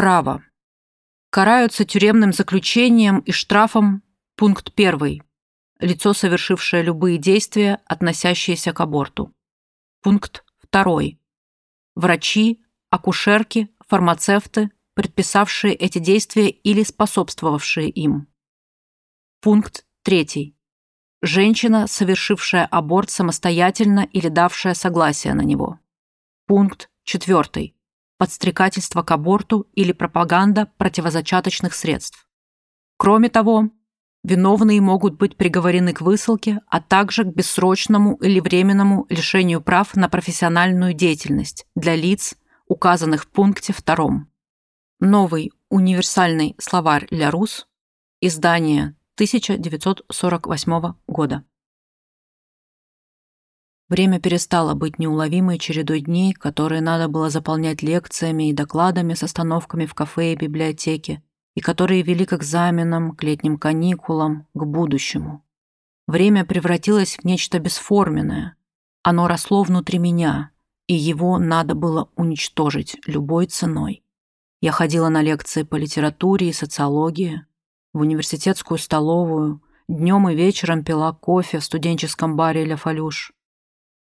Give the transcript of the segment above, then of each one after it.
Право. Караются тюремным заключением и штрафом пункт 1. Лицо, совершившее любые действия, относящиеся к аборту. Пункт 2. Врачи, акушерки, фармацевты, предписавшие эти действия или способствовавшие им. Пункт 3. Женщина, совершившая аборт самостоятельно или давшая согласие на него. Пункт 4. Подстрекательство к аборту или пропаганда противозачаточных средств. Кроме того, виновные могут быть приговорены к высылке, а также к бессрочному или временному лишению прав на профессиональную деятельность для лиц, указанных в пункте 2. Новый универсальный словарь «Ля Рус», издание 1948 года. Время перестало быть неуловимой чередой дней, которые надо было заполнять лекциями и докладами с остановками в кафе и библиотеке, и которые вели к экзаменам, к летним каникулам, к будущему. Время превратилось в нечто бесформенное. Оно росло внутри меня, и его надо было уничтожить любой ценой. Я ходила на лекции по литературе и социологии, в университетскую столовую, днем и вечером пила кофе в студенческом баре «Ля Фалюш».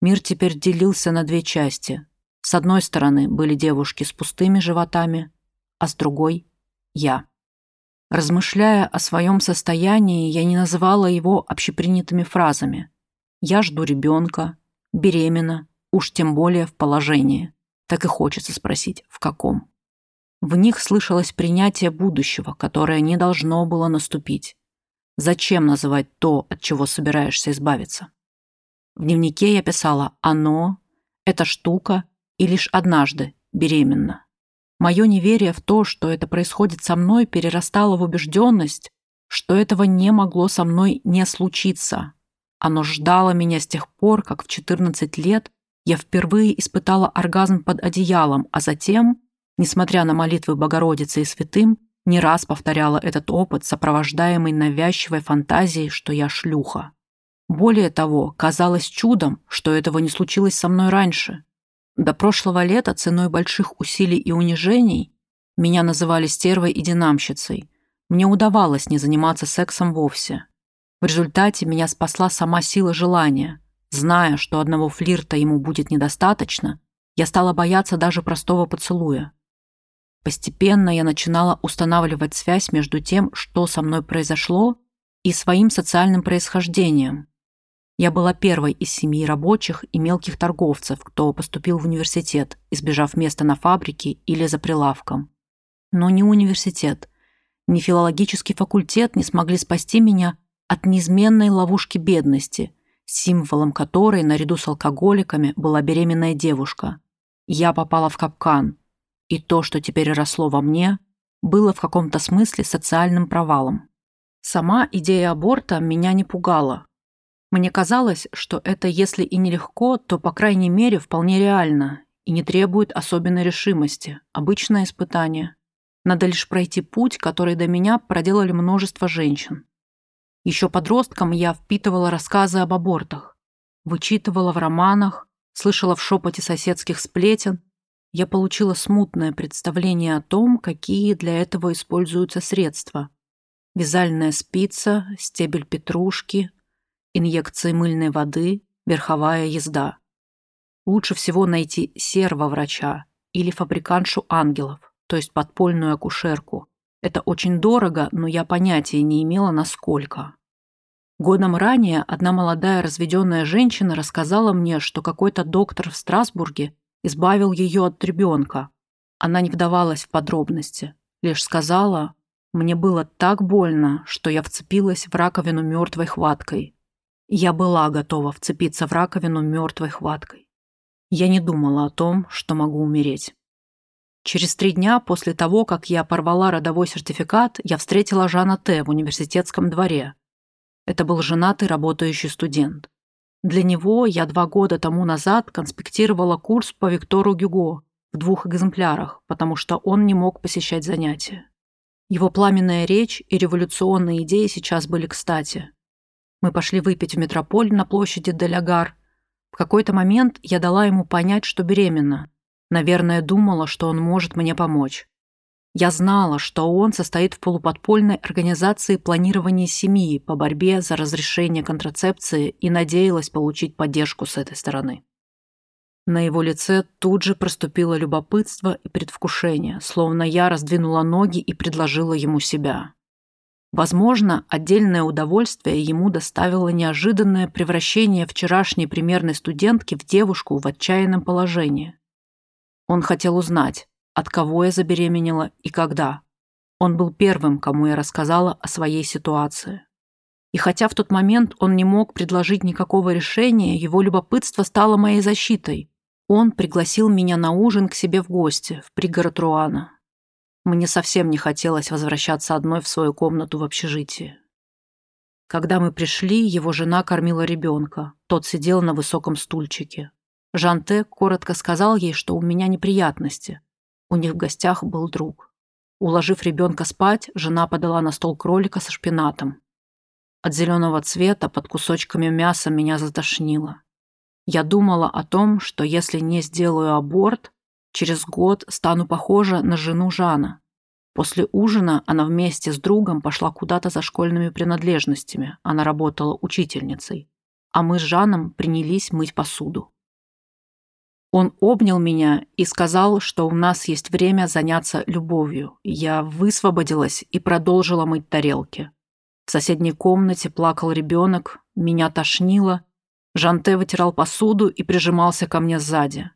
Мир теперь делился на две части. С одной стороны были девушки с пустыми животами, а с другой — я. Размышляя о своем состоянии, я не называла его общепринятыми фразами. «Я жду ребенка», «беременна», уж тем более в положении. Так и хочется спросить, в каком. В них слышалось принятие будущего, которое не должно было наступить. Зачем называть то, от чего собираешься избавиться? В дневнике я писала «оно», «эта штука» и лишь однажды «беременна». Мое неверие в то, что это происходит со мной, перерастало в убежденность, что этого не могло со мной не случиться. Оно ждало меня с тех пор, как в 14 лет я впервые испытала оргазм под одеялом, а затем несмотря на молитвы Богородицы и святым, не раз повторяла этот опыт, сопровождаемый навязчивой фантазией, что я шлюха. Более того, казалось чудом, что этого не случилось со мной раньше. До прошлого лета ценой больших усилий и унижений меня называли стервой и динамщицей. Мне удавалось не заниматься сексом вовсе. В результате меня спасла сама сила желания. Зная, что одного флирта ему будет недостаточно, я стала бояться даже простого поцелуя. Постепенно я начинала устанавливать связь между тем, что со мной произошло, и своим социальным происхождением. Я была первой из семьи рабочих и мелких торговцев, кто поступил в университет, избежав места на фабрике или за прилавком. Но ни университет, ни филологический факультет не смогли спасти меня от неизменной ловушки бедности, символом которой, наряду с алкоголиками, была беременная девушка. Я попала в капкан, и то, что теперь росло во мне, было в каком-то смысле социальным провалом. Сама идея аборта меня не пугала. Мне казалось, что это, если и нелегко, то, по крайней мере, вполне реально и не требует особенной решимости, обычное испытание. Надо лишь пройти путь, который до меня проделали множество женщин. Еще подростком я впитывала рассказы об абортах, вычитывала в романах, слышала в шепоте соседских сплетен, я получила смутное представление о том, какие для этого используются средства. Вязальная спица, стебель петрушки, инъекции мыльной воды, верховая езда. Лучше всего найти сервоврача или фабриканшу ангелов, то есть подпольную акушерку. Это очень дорого, но я понятия не имела, насколько. Годом ранее одна молодая разведенная женщина рассказала мне, что какой-то доктор в Страсбурге избавил ее от ребенка. Она не вдавалась в подробности, лишь сказала, «Мне было так больно, что я вцепилась в раковину мертвой хваткой». Я была готова вцепиться в раковину мертвой хваткой. Я не думала о том, что могу умереть. Через три дня после того, как я порвала родовой сертификат, я встретила Жана Т. в университетском дворе. Это был женатый работающий студент. Для него я два года тому назад конспектировала курс по Виктору Гюго в двух экземплярах, потому что он не мог посещать занятия. Его пламенная речь и революционные идеи сейчас были кстати. Мы пошли выпить в метрополь на площади Делягар. В какой-то момент я дала ему понять, что беременна. Наверное, думала, что он может мне помочь. Я знала, что он состоит в полуподпольной организации планирования семьи по борьбе за разрешение контрацепции и надеялась получить поддержку с этой стороны. На его лице тут же проступило любопытство и предвкушение, словно я раздвинула ноги и предложила ему себя. Возможно, отдельное удовольствие ему доставило неожиданное превращение вчерашней примерной студентки в девушку в отчаянном положении. Он хотел узнать, от кого я забеременела и когда. Он был первым, кому я рассказала о своей ситуации. И хотя в тот момент он не мог предложить никакого решения, его любопытство стало моей защитой. Он пригласил меня на ужин к себе в гости, в пригород Руана. Мне совсем не хотелось возвращаться одной в свою комнату в общежитии. Когда мы пришли, его жена кормила ребенка. Тот сидел на высоком стульчике. Жанте коротко сказал ей, что у меня неприятности. У них в гостях был друг. Уложив ребенка спать, жена подала на стол кролика со шпинатом. От зеленого цвета под кусочками мяса меня затошнило. Я думала о том, что если не сделаю аборт, Через год стану похожа на жену Жана. После ужина она вместе с другом пошла куда-то за школьными принадлежностями. Она работала учительницей. А мы с Жаном принялись мыть посуду. Он обнял меня и сказал, что у нас есть время заняться любовью. Я высвободилась и продолжила мыть тарелки. В соседней комнате плакал ребенок, меня тошнило. Жанте вытирал посуду и прижимался ко мне сзади.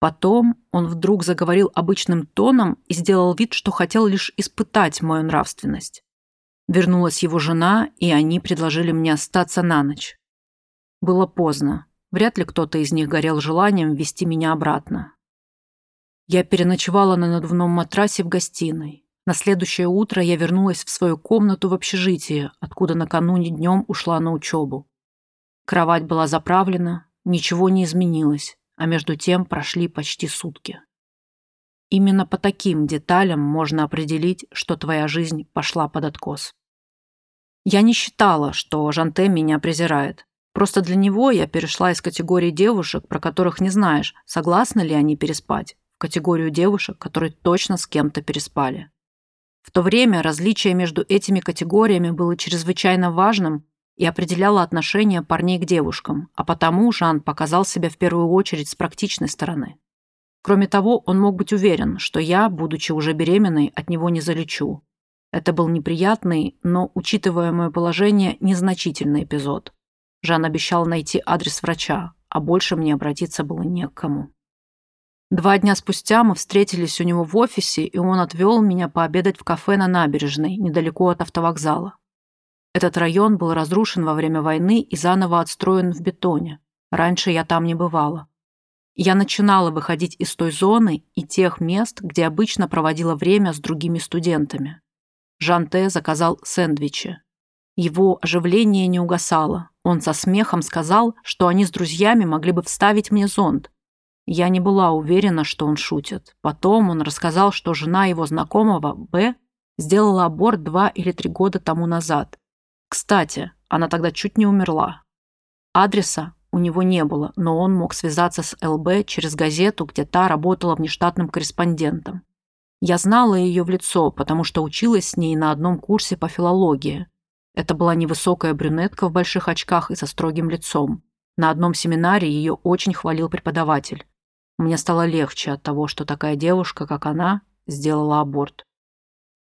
Потом он вдруг заговорил обычным тоном и сделал вид, что хотел лишь испытать мою нравственность. Вернулась его жена, и они предложили мне остаться на ночь. Было поздно. Вряд ли кто-то из них горел желанием вести меня обратно. Я переночевала на надувном матрасе в гостиной. На следующее утро я вернулась в свою комнату в общежитии, откуда накануне днем ушла на учебу. Кровать была заправлена, ничего не изменилось а между тем прошли почти сутки. Именно по таким деталям можно определить, что твоя жизнь пошла под откос. Я не считала, что Жанте меня презирает. Просто для него я перешла из категории девушек, про которых не знаешь, согласны ли они переспать, в категорию девушек, которые точно с кем-то переспали. В то время различие между этими категориями было чрезвычайно важным и определяла отношение парней к девушкам, а потому Жан показал себя в первую очередь с практичной стороны. Кроме того, он мог быть уверен, что я, будучи уже беременной, от него не залечу. Это был неприятный, но, учитывая мое положение, незначительный эпизод. Жан обещал найти адрес врача, а больше мне обратиться было не к кому. Два дня спустя мы встретились у него в офисе, и он отвел меня пообедать в кафе на набережной, недалеко от автовокзала. Этот район был разрушен во время войны и заново отстроен в бетоне. Раньше я там не бывала. Я начинала выходить из той зоны и тех мест, где обычно проводила время с другими студентами. Жан-Те заказал сэндвичи. Его оживление не угасало. Он со смехом сказал, что они с друзьями могли бы вставить мне зонт. Я не была уверена, что он шутит. Потом он рассказал, что жена его знакомого, Б, сделала аборт два или три года тому назад. Кстати, она тогда чуть не умерла. Адреса у него не было, но он мог связаться с ЛБ через газету, где та работала внештатным корреспондентом. Я знала ее в лицо, потому что училась с ней на одном курсе по филологии. Это была невысокая брюнетка в больших очках и со строгим лицом. На одном семинаре ее очень хвалил преподаватель. Мне стало легче от того, что такая девушка, как она, сделала аборт.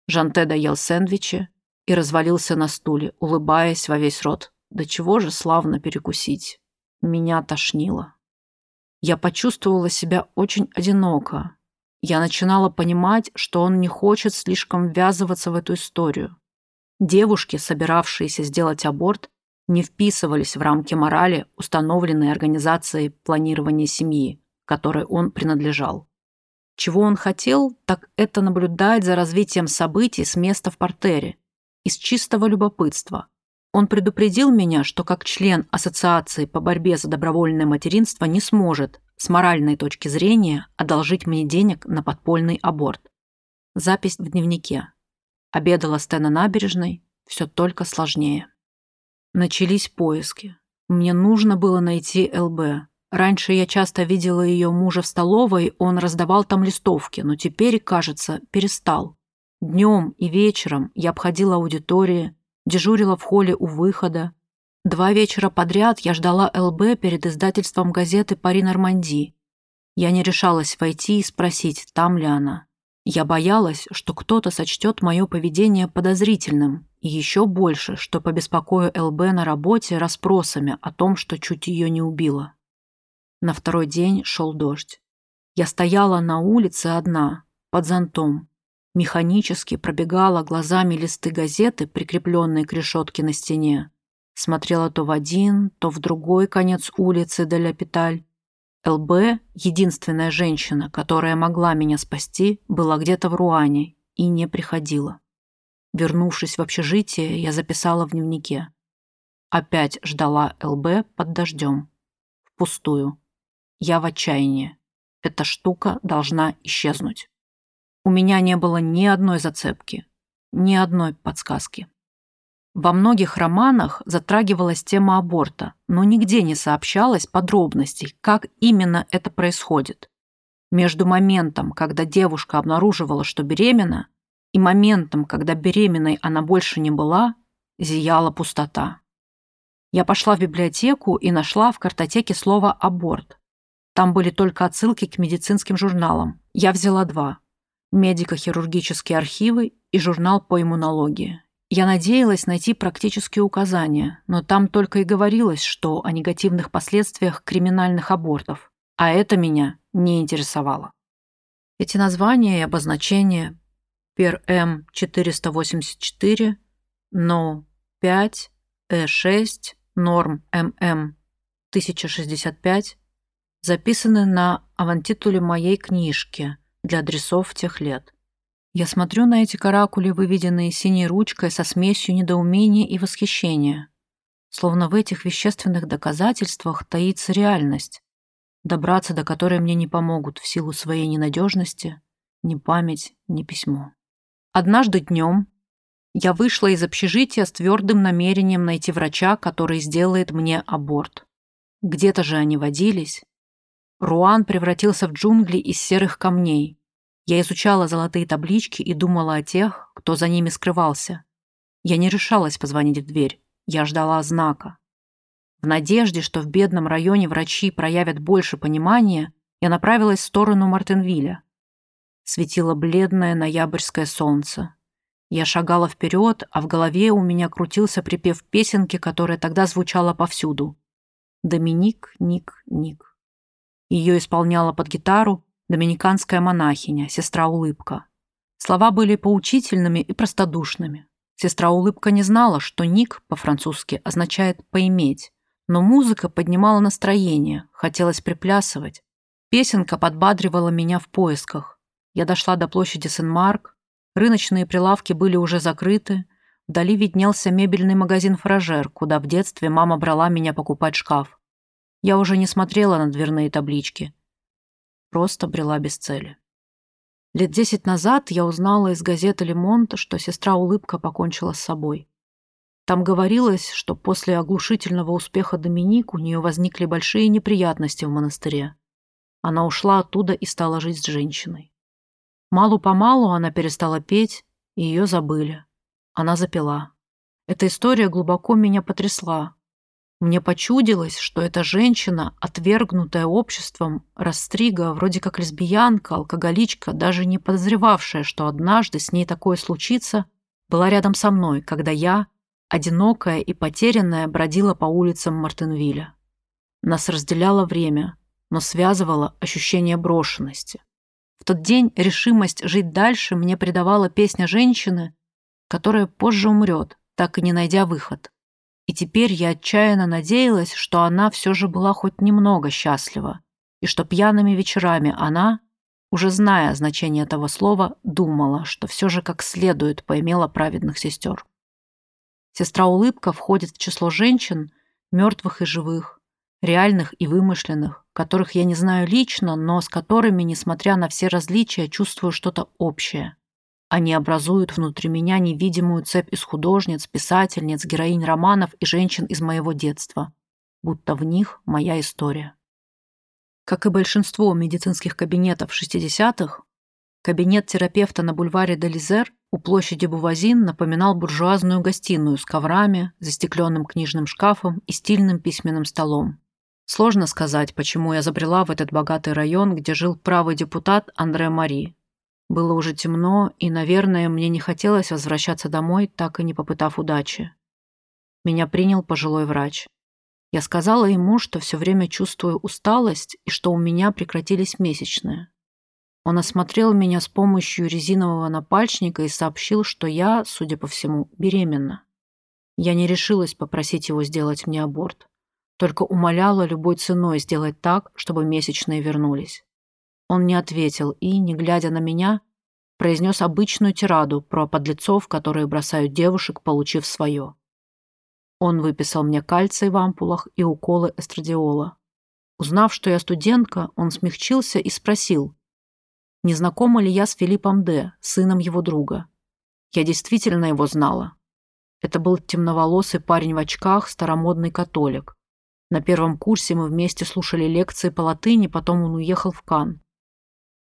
Жанте доел сэндвичи, и развалился на стуле, улыбаясь во весь рот. Да чего же славно перекусить. Меня тошнило. Я почувствовала себя очень одиноко. Я начинала понимать, что он не хочет слишком ввязываться в эту историю. Девушки, собиравшиеся сделать аборт, не вписывались в рамки морали, установленной организацией планирования семьи, которой он принадлежал. Чего он хотел, так это наблюдать за развитием событий с места в портере из чистого любопытства. Он предупредил меня, что как член Ассоциации по борьбе за добровольное материнство не сможет, с моральной точки зрения, одолжить мне денег на подпольный аборт. Запись в дневнике. Обедала Стена набережной, все только сложнее. Начались поиски. Мне нужно было найти ЛБ. Раньше я часто видела ее мужа в столовой, он раздавал там листовки, но теперь, кажется, перестал. Днем и вечером я обходила аудитории, дежурила в холле у выхода. Два вечера подряд я ждала ЛБ перед издательством газеты «Пари Норманди». Я не решалась войти и спросить, там ли она. Я боялась, что кто-то сочтет мое поведение подозрительным, и еще больше, что побеспокою ЛБ на работе расспросами о том, что чуть ее не убило. На второй день шел дождь. Я стояла на улице одна, под зонтом. Механически пробегала глазами листы газеты, прикрепленные к решетке на стене. Смотрела то в один, то в другой конец улицы Деля Питаль. ЛБ, единственная женщина, которая могла меня спасти, была где-то в Руане и не приходила. Вернувшись в общежитие, я записала в дневнике. Опять ждала ЛБ под дождем. Впустую. Я в отчаянии. Эта штука должна исчезнуть. У меня не было ни одной зацепки, ни одной подсказки. Во многих романах затрагивалась тема аборта, но нигде не сообщалось подробностей, как именно это происходит. Между моментом, когда девушка обнаруживала, что беременна, и моментом, когда беременной она больше не была, зияла пустота. Я пошла в библиотеку и нашла в картотеке слово «аборт», там были только отсылки к медицинским журналам. Я взяла два. Медико-хирургические архивы и журнал по иммунологии. Я надеялась найти практические указания, но там только и говорилось, что о негативных последствиях криминальных абортов. А это меня не интересовало. Эти названия и обозначения ПЕР-М 484, НО-5, Э6, Норм ММ 1065 записаны на авантитуле моей книжки для адресов тех лет. Я смотрю на эти каракули, выведенные синей ручкой со смесью недоумения и восхищения. Словно в этих вещественных доказательствах таится реальность, добраться до которой мне не помогут в силу своей ненадежности ни память, ни письмо. Однажды днем я вышла из общежития с твердым намерением найти врача, который сделает мне аборт. Где-то же они водились, Руан превратился в джунгли из серых камней. Я изучала золотые таблички и думала о тех, кто за ними скрывался. Я не решалась позвонить в дверь. Я ждала знака. В надежде, что в бедном районе врачи проявят больше понимания, я направилась в сторону Мартенвилля. Светило бледное ноябрьское солнце. Я шагала вперед, а в голове у меня крутился припев песенки, которая тогда звучала повсюду. «Доминик, Ник, Ник». Ее исполняла под гитару доминиканская монахиня, сестра Улыбка. Слова были поучительными и простодушными. Сестра Улыбка не знала, что «ник» по-французски означает «поиметь», но музыка поднимала настроение, хотелось приплясывать. Песенка подбадривала меня в поисках. Я дошла до площади Сен-Марк, рыночные прилавки были уже закрыты, вдали виднелся мебельный магазин «Фражер», куда в детстве мама брала меня покупать шкаф. Я уже не смотрела на дверные таблички. Просто брела без цели. Лет десять назад я узнала из газеты «Лемонт», что сестра Улыбка покончила с собой. Там говорилось, что после оглушительного успеха Доминик у нее возникли большие неприятности в монастыре. Она ушла оттуда и стала жить с женщиной. Малу-помалу она перестала петь, и ее забыли. Она запила. Эта история глубоко меня потрясла, мне почудилось, что эта женщина, отвергнутая обществом, растрига, вроде как лесбиянка, алкоголичка, даже не подозревавшая, что однажды с ней такое случится, была рядом со мной, когда я, одинокая и потерянная, бродила по улицам Мартенвилля. Нас разделяло время, но связывало ощущение брошенности. В тот день решимость жить дальше мне придавала песня женщины, которая позже умрет, так и не найдя выход. И теперь я отчаянно надеялась, что она все же была хоть немного счастлива, и что пьяными вечерами она, уже зная значение этого слова, думала, что все же как следует поимела праведных сестер. Сестра-улыбка входит в число женщин, мертвых и живых, реальных и вымышленных, которых я не знаю лично, но с которыми, несмотря на все различия, чувствую что-то общее. Они образуют внутри меня невидимую цепь из художниц, писательниц, героинь романов и женщин из моего детства. Будто в них моя история. Как и большинство медицинских кабинетов 60-х, кабинет терапевта на бульваре Делизер у площади Бувазин напоминал буржуазную гостиную с коврами, застекленным книжным шкафом и стильным письменным столом. Сложно сказать, почему я забрела в этот богатый район, где жил правый депутат Андре Мари. Было уже темно, и, наверное, мне не хотелось возвращаться домой, так и не попытав удачи. Меня принял пожилой врач. Я сказала ему, что все время чувствую усталость и что у меня прекратились месячные. Он осмотрел меня с помощью резинового напальчника и сообщил, что я, судя по всему, беременна. Я не решилась попросить его сделать мне аборт, только умоляла любой ценой сделать так, чтобы месячные вернулись. Он не ответил и, не глядя на меня, произнес обычную тираду про подлецов, которые бросают девушек, получив свое. Он выписал мне кальций в ампулах и уколы эстрадиола. Узнав, что я студентка, он смягчился и спросил, не знакома ли я с Филиппом Д., сыном его друга. Я действительно его знала. Это был темноволосый парень в очках, старомодный католик. На первом курсе мы вместе слушали лекции по латыни, потом он уехал в Кан.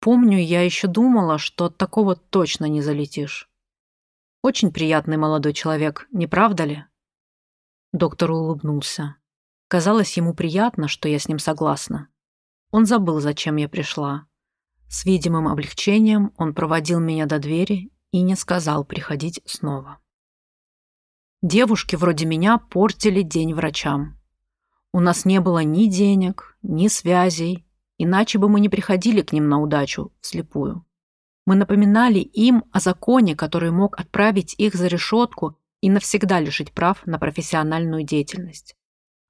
Помню, я еще думала, что от такого точно не залетишь. Очень приятный молодой человек, не правда ли? Доктор улыбнулся. Казалось ему приятно, что я с ним согласна. Он забыл, зачем я пришла. С видимым облегчением он проводил меня до двери и не сказал приходить снова. Девушки вроде меня портили день врачам. У нас не было ни денег, ни связей, иначе бы мы не приходили к ним на удачу вслепую. Мы напоминали им о законе, который мог отправить их за решетку и навсегда лишить прав на профессиональную деятельность.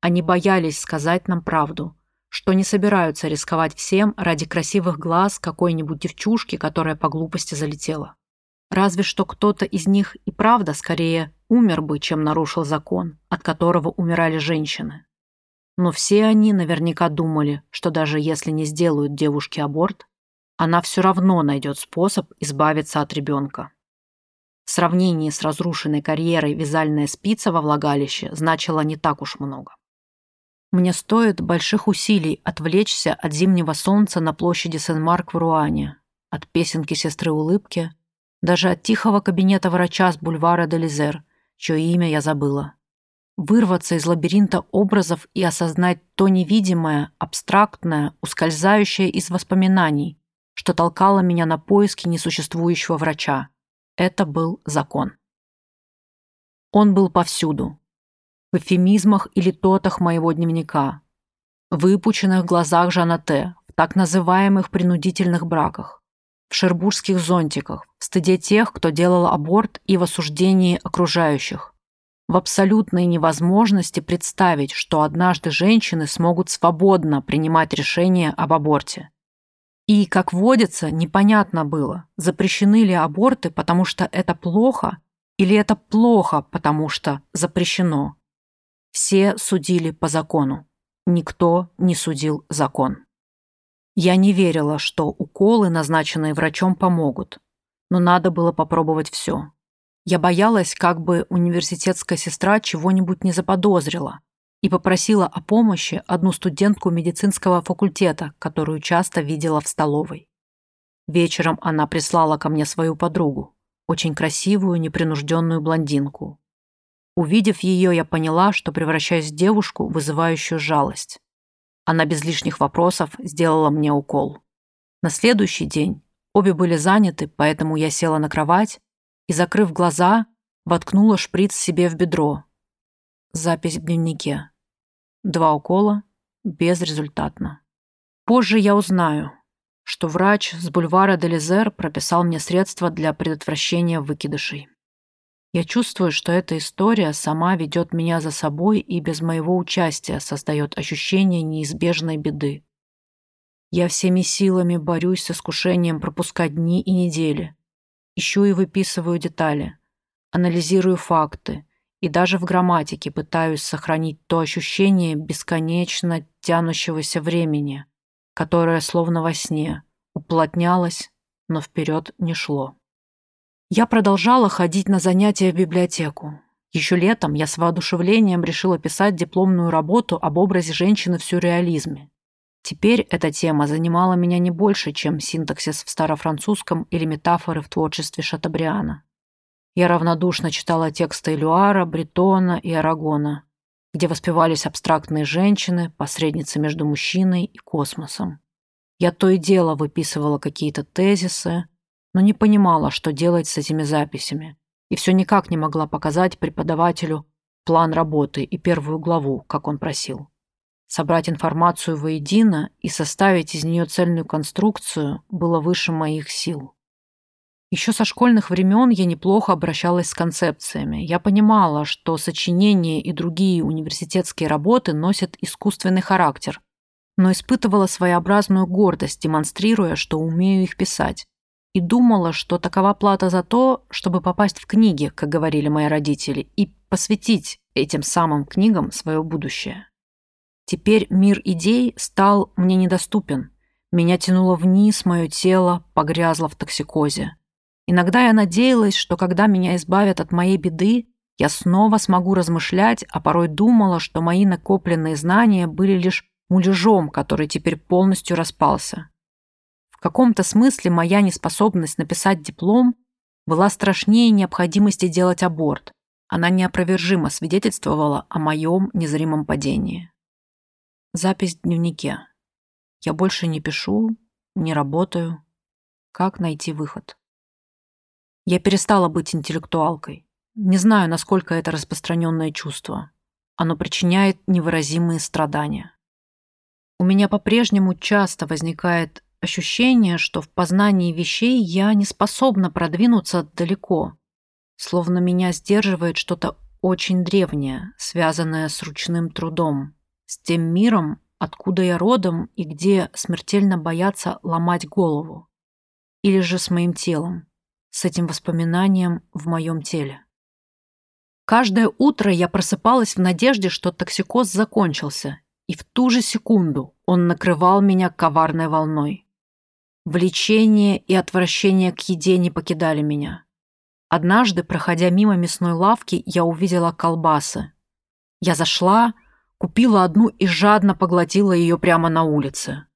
Они боялись сказать нам правду, что не собираются рисковать всем ради красивых глаз какой-нибудь девчушки, которая по глупости залетела. Разве что кто-то из них и правда скорее умер бы, чем нарушил закон, от которого умирали женщины. Но все они наверняка думали, что даже если не сделают девушке аборт, она все равно найдет способ избавиться от ребенка. В сравнении с разрушенной карьерой вязальная спица во влагалище значила не так уж много. Мне стоит больших усилий отвлечься от зимнего солнца на площади Сен-Марк в Руане, от песенки сестры улыбки, даже от тихого кабинета врача с бульвара Делизер, чье имя я забыла. Вырваться из лабиринта образов и осознать то невидимое, абстрактное, ускользающее из воспоминаний, что толкало меня на поиски несуществующего врача. Это был закон. Он был повсюду. В эфемизмах или тотах моего дневника, в выпученных глазах Жанате, в так называемых принудительных браках, в шербургских зонтиках, в стыде тех, кто делал аборт и в осуждении окружающих, в абсолютной невозможности представить, что однажды женщины смогут свободно принимать решение об аборте. И, как водится, непонятно было, запрещены ли аборты, потому что это плохо, или это плохо, потому что запрещено. Все судили по закону. Никто не судил закон. Я не верила, что уколы, назначенные врачом, помогут. Но надо было попробовать все. Я боялась, как бы университетская сестра чего-нибудь не заподозрила, и попросила о помощи одну студентку медицинского факультета, которую часто видела в столовой. Вечером она прислала ко мне свою подругу, очень красивую, непринужденную блондинку. Увидев ее, я поняла, что превращаюсь в девушку, вызывающую жалость. Она без лишних вопросов сделала мне укол. На следующий день обе были заняты, поэтому я села на кровать и, закрыв глаза, воткнула шприц себе в бедро. Запись в дневнике. Два укола безрезультатно. Позже я узнаю, что врач с бульвара Делизер прописал мне средства для предотвращения выкидышей. Я чувствую, что эта история сама ведет меня за собой и без моего участия создает ощущение неизбежной беды. Я всеми силами борюсь с искушением пропускать дни и недели. Ищу и выписываю детали, анализирую факты, и даже в грамматике пытаюсь сохранить то ощущение бесконечно тянущегося времени, которое словно во сне уплотнялось, но вперед не шло. Я продолжала ходить на занятия в библиотеку. Еще летом я с воодушевлением решила писать дипломную работу об образе женщины в сюрреализме. Теперь эта тема занимала меня не больше, чем синтаксис в старофранцузском или метафоры в творчестве Шатабриана. Я равнодушно читала тексты Элюара, Бретона и Арагона, где воспевались абстрактные женщины, посредницы между мужчиной и космосом. Я то и дело выписывала какие-то тезисы, но не понимала, что делать с этими записями, и все никак не могла показать преподавателю план работы и первую главу, как он просил. Собрать информацию воедино и составить из нее цельную конструкцию было выше моих сил. Еще со школьных времен я неплохо обращалась с концепциями. Я понимала, что сочинения и другие университетские работы носят искусственный характер, но испытывала своеобразную гордость, демонстрируя, что умею их писать. И думала, что такова плата за то, чтобы попасть в книги, как говорили мои родители, и посвятить этим самым книгам свое будущее. Теперь мир идей стал мне недоступен. Меня тянуло вниз, мое тело погрязло в токсикозе. Иногда я надеялась, что когда меня избавят от моей беды, я снова смогу размышлять, а порой думала, что мои накопленные знания были лишь муляжом, который теперь полностью распался. В каком-то смысле моя неспособность написать диплом была страшнее необходимости делать аборт. Она неопровержимо свидетельствовала о моем незримом падении. Запись в дневнике. Я больше не пишу, не работаю. Как найти выход? Я перестала быть интеллектуалкой. Не знаю, насколько это распространенное чувство. Оно причиняет невыразимые страдания. У меня по-прежнему часто возникает ощущение, что в познании вещей я не способна продвинуться далеко, словно меня сдерживает что-то очень древнее, связанное с ручным трудом с тем миром, откуда я родом и где смертельно боятся ломать голову. Или же с моим телом, с этим воспоминанием в моем теле. Каждое утро я просыпалась в надежде, что токсикоз закончился, и в ту же секунду он накрывал меня коварной волной. Влечение и отвращение к еде не покидали меня. Однажды, проходя мимо мясной лавки, я увидела колбасы. Я зашла, Купила одну и жадно поглотила ее прямо на улице.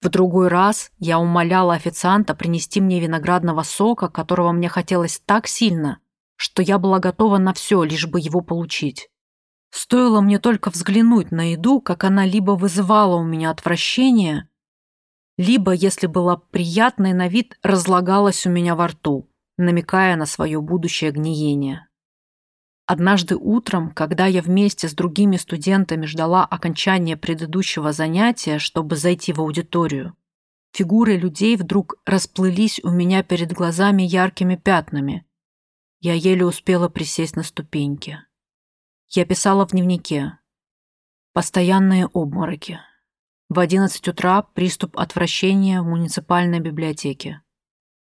В другой раз я умоляла официанта принести мне виноградного сока, которого мне хотелось так сильно, что я была готова на все, лишь бы его получить. Стоило мне только взглянуть на еду, как она либо вызывала у меня отвращение, либо, если была приятной на вид, разлагалась у меня во рту, намекая на свое будущее гниение. Однажды утром, когда я вместе с другими студентами ждала окончания предыдущего занятия, чтобы зайти в аудиторию, фигуры людей вдруг расплылись у меня перед глазами яркими пятнами. Я еле успела присесть на ступеньки. Я писала в дневнике. Постоянные обмороки. В одиннадцать утра приступ отвращения в муниципальной библиотеке.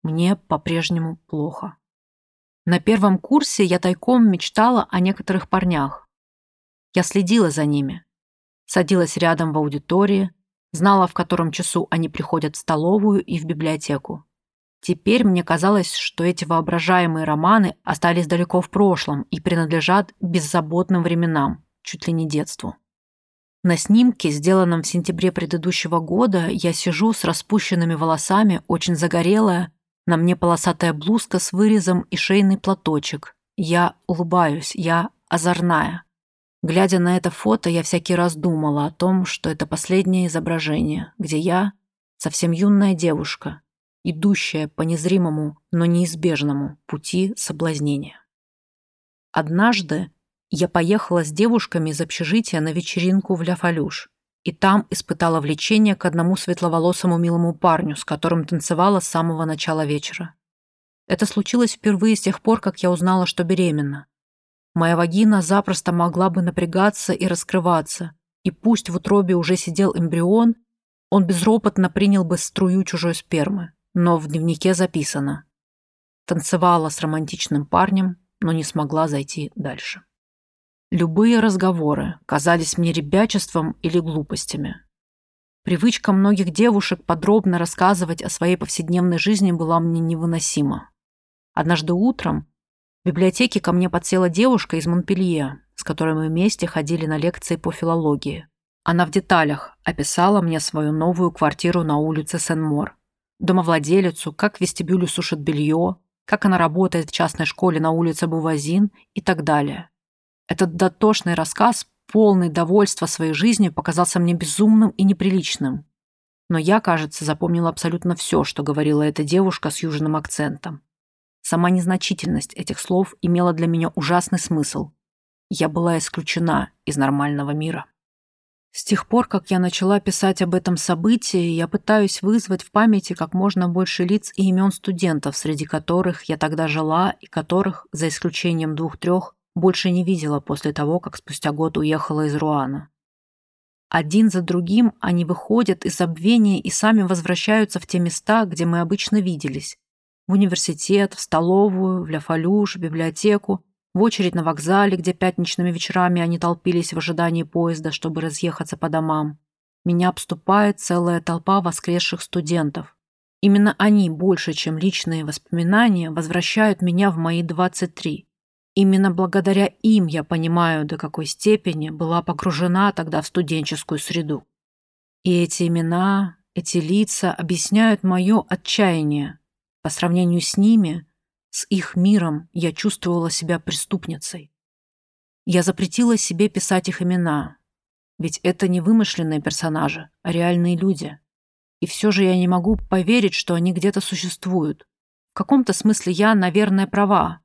Мне по-прежнему плохо. На первом курсе я тайком мечтала о некоторых парнях. Я следила за ними. Садилась рядом в аудитории, знала, в котором часу они приходят в столовую и в библиотеку. Теперь мне казалось, что эти воображаемые романы остались далеко в прошлом и принадлежат беззаботным временам, чуть ли не детству. На снимке, сделанном в сентябре предыдущего года, я сижу с распущенными волосами, очень загорелая, на мне полосатая блузка с вырезом и шейный платочек. Я улыбаюсь, я озорная. Глядя на это фото, я всякий раз думала о том, что это последнее изображение, где я совсем юная девушка, идущая по незримому, но неизбежному пути соблазнения. Однажды я поехала с девушками из общежития на вечеринку в Ля Фалюш и там испытала влечение к одному светловолосому милому парню, с которым танцевала с самого начала вечера. Это случилось впервые с тех пор, как я узнала, что беременна. Моя вагина запросто могла бы напрягаться и раскрываться, и пусть в утробе уже сидел эмбрион, он безропотно принял бы струю чужой спермы, но в дневнике записано. Танцевала с романтичным парнем, но не смогла зайти дальше. Любые разговоры казались мне ребячеством или глупостями. Привычка многих девушек подробно рассказывать о своей повседневной жизни была мне невыносима. Однажды утром в библиотеке ко мне подсела девушка из Монпелье, с которой мы вместе ходили на лекции по филологии. Она в деталях описала мне свою новую квартиру на улице Сен-Мор, домовладелицу, как в вестибюле сушит белье, как она работает в частной школе на улице Бувазин и так далее. Этот дотошный рассказ, полный довольства своей жизнью, показался мне безумным и неприличным. Но я, кажется, запомнила абсолютно все, что говорила эта девушка с южным акцентом. Сама незначительность этих слов имела для меня ужасный смысл. Я была исключена из нормального мира. С тех пор, как я начала писать об этом событии, я пытаюсь вызвать в памяти как можно больше лиц и имен студентов, среди которых я тогда жила и которых, за исключением двух-трех, больше не видела после того, как спустя год уехала из Руана. Один за другим они выходят из забвения и сами возвращаются в те места, где мы обычно виделись. В университет, в столовую, в Ля-Фалюш, в библиотеку, в очередь на вокзале, где пятничными вечерами они толпились в ожидании поезда, чтобы разъехаться по домам. Меня обступает целая толпа воскресших студентов. Именно они, больше, чем личные воспоминания, возвращают меня в мои 23. Именно благодаря им я понимаю, до какой степени была погружена тогда в студенческую среду. И эти имена, эти лица объясняют мое отчаяние. По сравнению с ними, с их миром, я чувствовала себя преступницей. Я запретила себе писать их имена, ведь это не вымышленные персонажи, а реальные люди. И все же я не могу поверить, что они где-то существуют. В каком-то смысле я, наверное, права,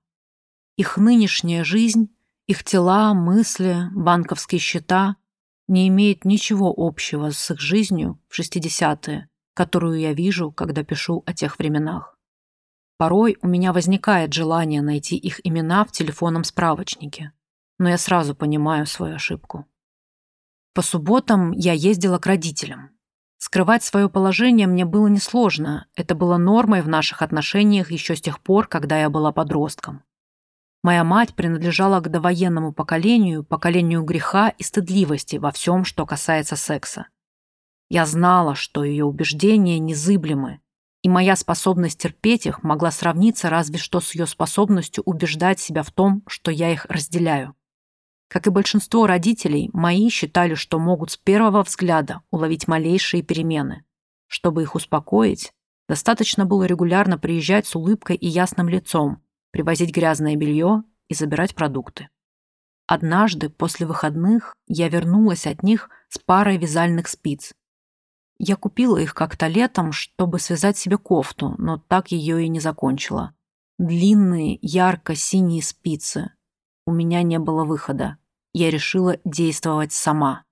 их нынешняя жизнь, их тела, мысли, банковские счета не имеют ничего общего с их жизнью в 60-е, которую я вижу, когда пишу о тех временах. Порой у меня возникает желание найти их имена в телефонном справочнике, но я сразу понимаю свою ошибку. По субботам я ездила к родителям. Скрывать свое положение мне было несложно, это было нормой в наших отношениях еще с тех пор, когда я была подростком. Моя мать принадлежала к довоенному поколению, поколению греха и стыдливости во всем, что касается секса. Я знала, что ее убеждения незыблемы, и моя способность терпеть их могла сравниться разве что с ее способностью убеждать себя в том, что я их разделяю. Как и большинство родителей, мои считали, что могут с первого взгляда уловить малейшие перемены. Чтобы их успокоить, достаточно было регулярно приезжать с улыбкой и ясным лицом, привозить грязное белье и забирать продукты. Однажды, после выходных, я вернулась от них с парой вязальных спиц. Я купила их как-то летом, чтобы связать себе кофту, но так ее и не закончила. Длинные, ярко-синие спицы. У меня не было выхода. Я решила действовать сама.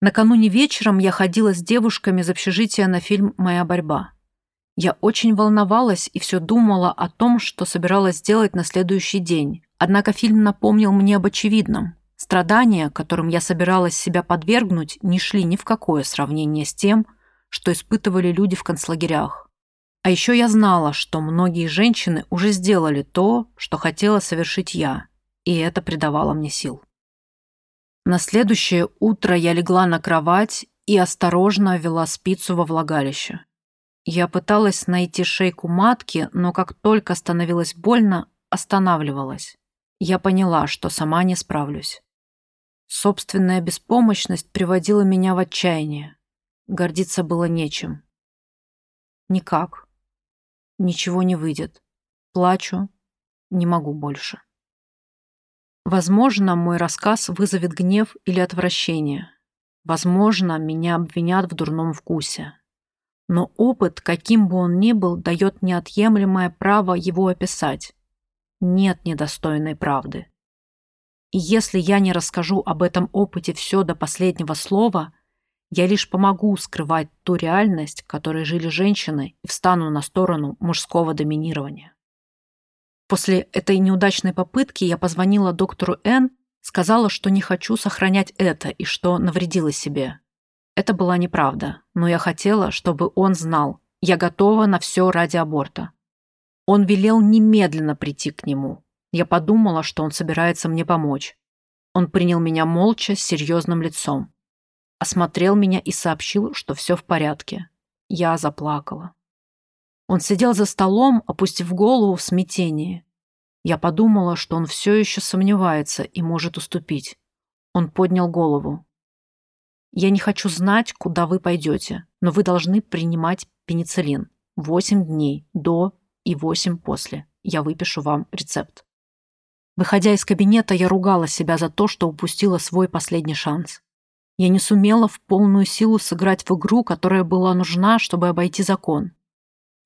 Накануне вечером я ходила с девушками из общежития на фильм «Моя борьба». Я очень волновалась и все думала о том, что собиралась сделать на следующий день. Однако фильм напомнил мне об очевидном. Страдания, которым я собиралась себя подвергнуть, не шли ни в какое сравнение с тем, что испытывали люди в концлагерях. А еще я знала, что многие женщины уже сделали то, что хотела совершить я, и это придавало мне сил. На следующее утро я легла на кровать и осторожно ввела спицу во влагалище. Я пыталась найти шейку матки, но как только становилось больно, останавливалась. Я поняла, что сама не справлюсь. Собственная беспомощность приводила меня в отчаяние. Гордиться было нечем. Никак. Ничего не выйдет. Плачу. Не могу больше. Возможно, мой рассказ вызовет гнев или отвращение. Возможно, меня обвинят в дурном вкусе. Но опыт, каким бы он ни был, дает неотъемлемое право его описать. Нет недостойной правды. И если я не расскажу об этом опыте все до последнего слова, я лишь помогу скрывать ту реальность, в которой жили женщины, и встану на сторону мужского доминирования. После этой неудачной попытки я позвонила доктору Н, сказала, что не хочу сохранять это и что навредила себе. Это была неправда, но я хотела, чтобы он знал, я готова на все ради аборта. Он велел немедленно прийти к нему. Я подумала, что он собирается мне помочь. Он принял меня молча, с серьезным лицом. Осмотрел меня и сообщил, что все в порядке. Я заплакала. Он сидел за столом, опустив голову в смятении. Я подумала, что он все еще сомневается и может уступить. Он поднял голову. Я не хочу знать, куда вы пойдете, но вы должны принимать пенициллин. 8 дней до и 8 после. Я выпишу вам рецепт. Выходя из кабинета, я ругала себя за то, что упустила свой последний шанс. Я не сумела в полную силу сыграть в игру, которая была нужна, чтобы обойти закон.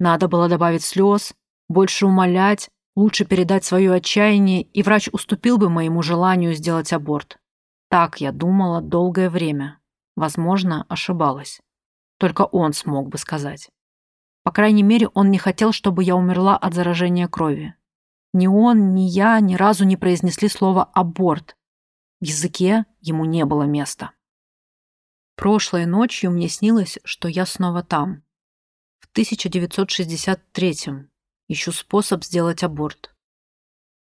Надо было добавить слез, больше умолять, лучше передать свое отчаяние, и врач уступил бы моему желанию сделать аборт. Так я думала долгое время. Возможно, ошибалась. Только он смог бы сказать. По крайней мере, он не хотел, чтобы я умерла от заражения крови. Ни он, ни я ни разу не произнесли слово «аборт». В языке ему не было места. Прошлой ночью мне снилось, что я снова там. В 1963-м. Ищу способ сделать аборт.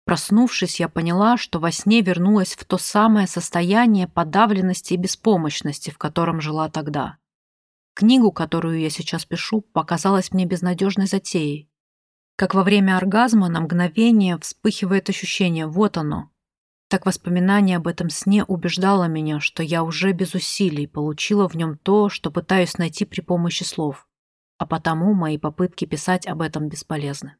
Проснувшись, я поняла, что во сне вернулась в то самое состояние подавленности и беспомощности, в котором жила тогда. Книгу, которую я сейчас пишу, показалась мне безнадежной затеей. Как во время оргазма на мгновение вспыхивает ощущение «вот оно». Так воспоминание об этом сне убеждало меня, что я уже без усилий получила в нем то, что пытаюсь найти при помощи слов, а потому мои попытки писать об этом бесполезны.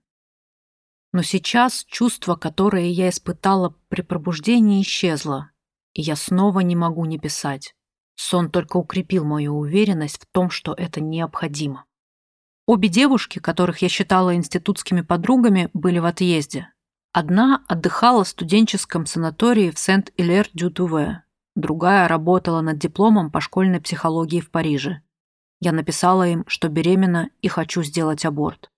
Но сейчас чувство, которое я испытала при пробуждении, исчезло, и я снова не могу не писать. Сон только укрепил мою уверенность в том, что это необходимо. Обе девушки, которых я считала институтскими подругами, были в отъезде. Одна отдыхала в студенческом санатории в Сент-Илер-Дю-Туве, другая работала над дипломом по школьной психологии в Париже. Я написала им, что беременна и хочу сделать аборт.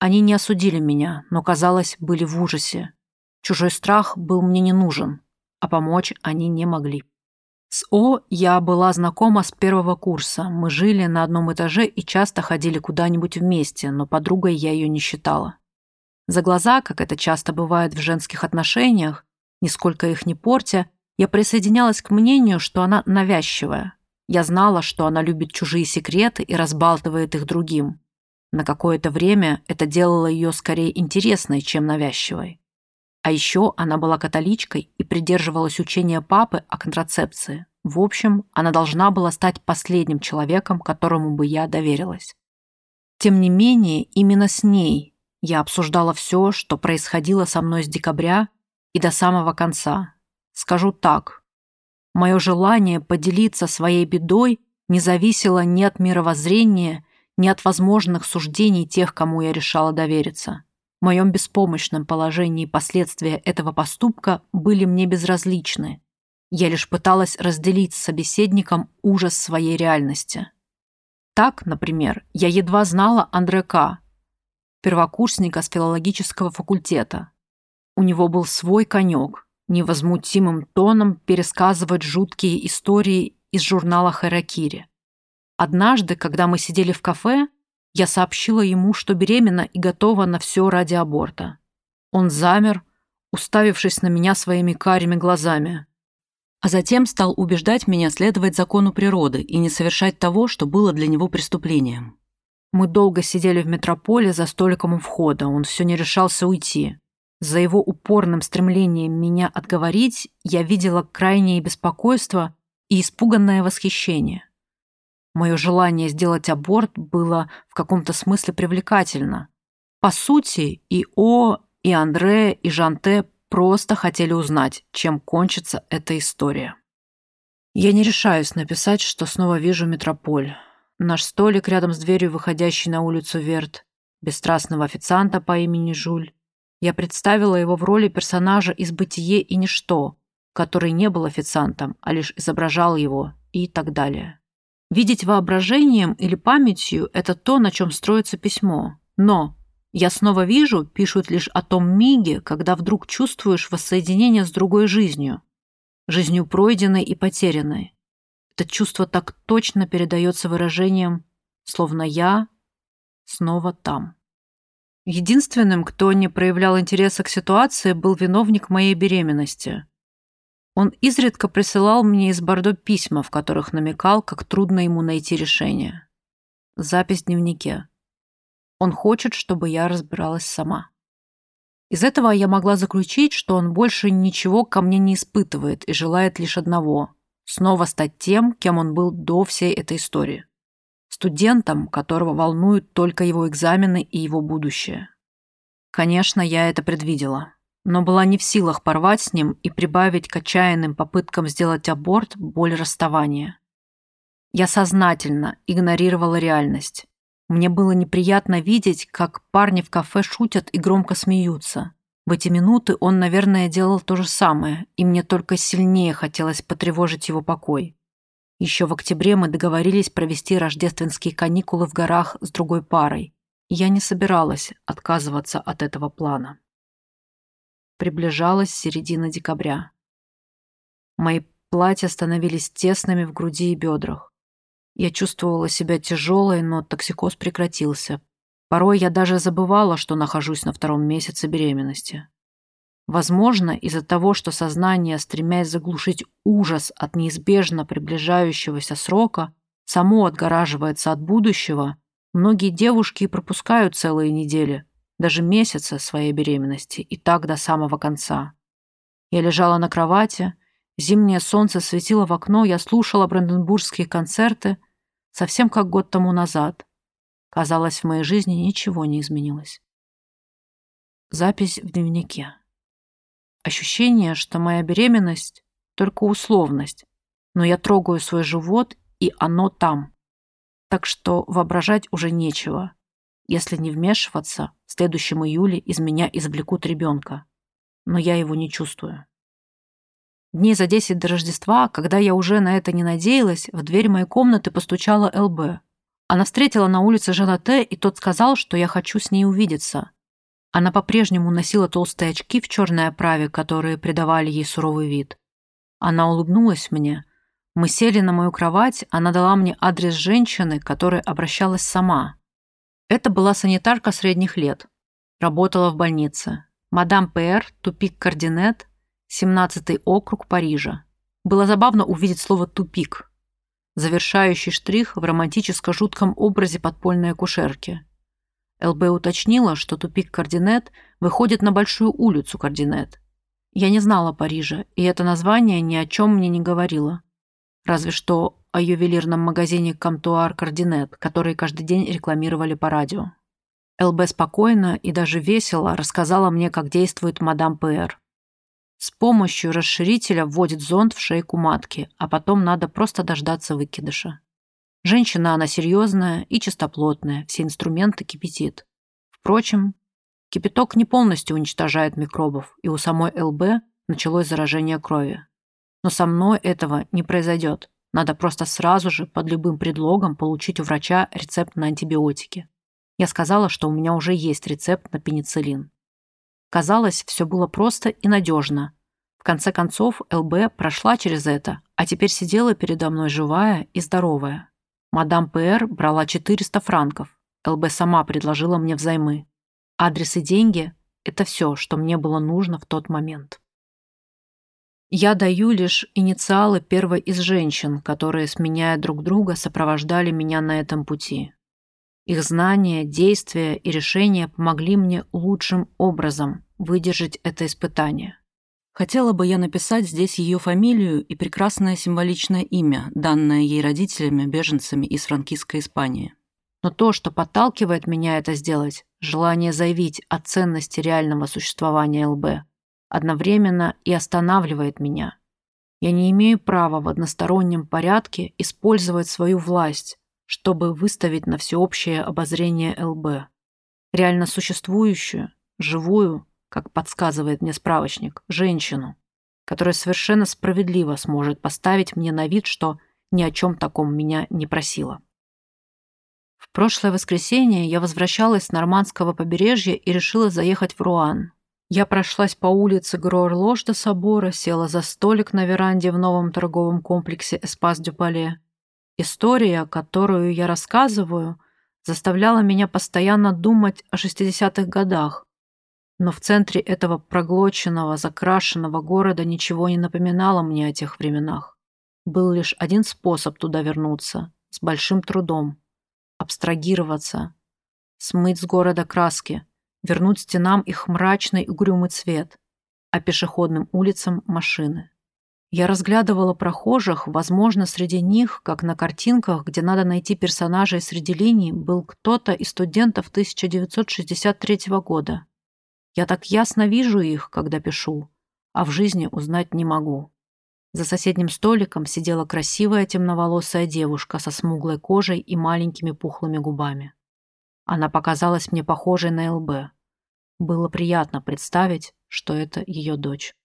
Они не осудили меня, но, казалось, были в ужасе. Чужой страх был мне не нужен, а помочь они не могли. С О я была знакома с первого курса. Мы жили на одном этаже и часто ходили куда-нибудь вместе, но подругой я ее не считала. За глаза, как это часто бывает в женских отношениях, нисколько их не портя, я присоединялась к мнению, что она навязчивая. Я знала, что она любит чужие секреты и разбалтывает их другим. На какое-то время это делало ее скорее интересной, чем навязчивой. А еще она была католичкой и придерживалась учения папы о контрацепции. В общем, она должна была стать последним человеком, которому бы я доверилась. Тем не менее, именно с ней я обсуждала все, что происходило со мной с декабря и до самого конца. Скажу так. Мое желание поделиться своей бедой не зависело ни от мировоззрения, ни от возможных суждений тех, кому я решала довериться. В моем беспомощном положении последствия этого поступка были мне безразличны. Я лишь пыталась разделить с собеседником ужас своей реальности. Так, например, я едва знала Андре первокурсника с филологического факультета. У него был свой конек, невозмутимым тоном пересказывать жуткие истории из журнала «Харакири». Однажды, когда мы сидели в кафе, я сообщила ему, что беременна и готова на все ради аборта. Он замер, уставившись на меня своими карими глазами. А затем стал убеждать меня следовать закону природы и не совершать того, что было для него преступлением. Мы долго сидели в метрополе за столиком у входа, он все не решался уйти. За его упорным стремлением меня отговорить я видела крайнее беспокойство и испуганное восхищение. Мое желание сделать аборт было в каком-то смысле привлекательно. По сути, и О, и Андре, и Жанте просто хотели узнать, чем кончится эта история. Я не решаюсь написать, что снова вижу метрополь. Наш столик рядом с дверью, выходящей на улицу Верт, бесстрастного официанта по имени Жуль. Я представила его в роли персонажа из «Бытие и ничто», который не был официантом, а лишь изображал его и так далее. Видеть воображением или памятью – это то, на чем строится письмо. Но «я снова вижу» пишут лишь о том миге, когда вдруг чувствуешь воссоединение с другой жизнью, жизнью пройденной и потерянной. Это чувство так точно передается выражением «словно я снова там». Единственным, кто не проявлял интереса к ситуации, был виновник моей беременности – он изредка присылал мне из Бордо письма, в которых намекал, как трудно ему найти решение. Запись в дневнике. Он хочет, чтобы я разбиралась сама. Из этого я могла заключить, что он больше ничего ко мне не испытывает и желает лишь одного – снова стать тем, кем он был до всей этой истории. Студентом, которого волнуют только его экзамены и его будущее. Конечно, я это предвидела, но была не в силах порвать с ним и прибавить к отчаянным попыткам сделать аборт боль расставания. Я сознательно игнорировала реальность. Мне было неприятно видеть, как парни в кафе шутят и громко смеются. В эти минуты он, наверное, делал то же самое, и мне только сильнее хотелось потревожить его покой. Еще в октябре мы договорились провести рождественские каникулы в горах с другой парой, и я не собиралась отказываться от этого плана. Приближалась середина декабря. Мои платья становились тесными в груди и бедрах. Я чувствовала себя тяжелой, но токсикоз прекратился, Порой я даже забывала, что нахожусь на втором месяце беременности. Возможно, из-за того, что сознание, стремясь заглушить ужас от неизбежно приближающегося срока, само отгораживается от будущего, многие девушки пропускают целые недели, даже месяцы своей беременности, и так до самого конца. Я лежала на кровати, зимнее солнце светило в окно, я слушала бранденбургские концерты, совсем как год тому назад – Казалось, в моей жизни ничего не изменилось. Запись в дневнике. Ощущение, что моя беременность — только условность, но я трогаю свой живот, и оно там. Так что воображать уже нечего. Если не вмешиваться, в следующем июле из меня извлекут ребенка. Но я его не чувствую. Дней за десять до Рождества, когда я уже на это не надеялась, в дверь моей комнаты постучала ЛБ. Она встретила на улице Жанате, и тот сказал, что я хочу с ней увидеться. Она по-прежнему носила толстые очки в черной оправе, которые придавали ей суровый вид. Она улыбнулась мне. Мы сели на мою кровать, она дала мне адрес женщины, которая обращалась сама. Это была санитарка средних лет. Работала в больнице. Мадам П.Р., тупик Кардинет, 17-й округ Парижа. Было забавно увидеть слово «тупик», завершающий штрих в романтическо-жутком образе подпольной акушерки. ЛБ уточнила, что тупик Кардинет выходит на большую улицу Кардинет. Я не знала Парижа, и это название ни о чем мне не говорило. Разве что о ювелирном магазине «Камтуар Кардинет», который каждый день рекламировали по радио. ЛБ спокойно и даже весело рассказала мне, как действует мадам П.Р. С помощью расширителя вводит зонд в шейку матки, а потом надо просто дождаться выкидыша. Женщина она серьезная и чистоплотная, все инструменты кипятит. Впрочем, кипяток не полностью уничтожает микробов, и у самой ЛБ началось заражение крови. Но со мной этого не произойдет. Надо просто сразу же, под любым предлогом, получить у врача рецепт на антибиотики. Я сказала, что у меня уже есть рецепт на пенициллин. Казалось, все было просто и надежно. В конце концов, ЛБ прошла через это, а теперь сидела передо мной живая и здоровая. Мадам П.Р. брала 400 франков. ЛБ сама предложила мне взаймы. Адрес и деньги – это все, что мне было нужно в тот момент. Я даю лишь инициалы первой из женщин, которые, сменяя друг друга, сопровождали меня на этом пути. Их знания, действия и решения помогли мне лучшим образом выдержать это испытание. Хотела бы я написать здесь ее фамилию и прекрасное символичное имя, данное ей родителями, беженцами из франкистской Испании. Но то, что подталкивает меня это сделать, желание заявить о ценности реального существования ЛБ, одновременно и останавливает меня. Я не имею права в одностороннем порядке использовать свою власть, чтобы выставить на всеобщее обозрение ЛБ. Реально существующую, живую, как подсказывает мне справочник, женщину, которая совершенно справедливо сможет поставить мне на вид, что ни о чем таком меня не просила. В прошлое воскресенье я возвращалась с нормандского побережья и решила заехать в Руан. Я прошлась по улице Грор-Лож до собора, села за столик на веранде в новом торговом комплексе Эспас-Дю-Пале История, которую я рассказываю, заставляла меня постоянно думать о 60-х годах, но в центре этого проглоченного, закрашенного города ничего не напоминало мне о тех временах. Был лишь один способ туда вернуться, с большим трудом. Абстрагироваться, смыть с города краски, вернуть стенам их мрачный угрюмый цвет, а пешеходным улицам машины. Я разглядывала прохожих, возможно, среди них, как на картинках, где надо найти персонажей среди линий, был кто-то из студентов 1963 года. Я так ясно вижу их, когда пишу, а в жизни узнать не могу. За соседним столиком сидела красивая темноволосая девушка со смуглой кожей и маленькими пухлыми губами. Она показалась мне похожей на ЛБ. Было приятно представить, что это ее дочь.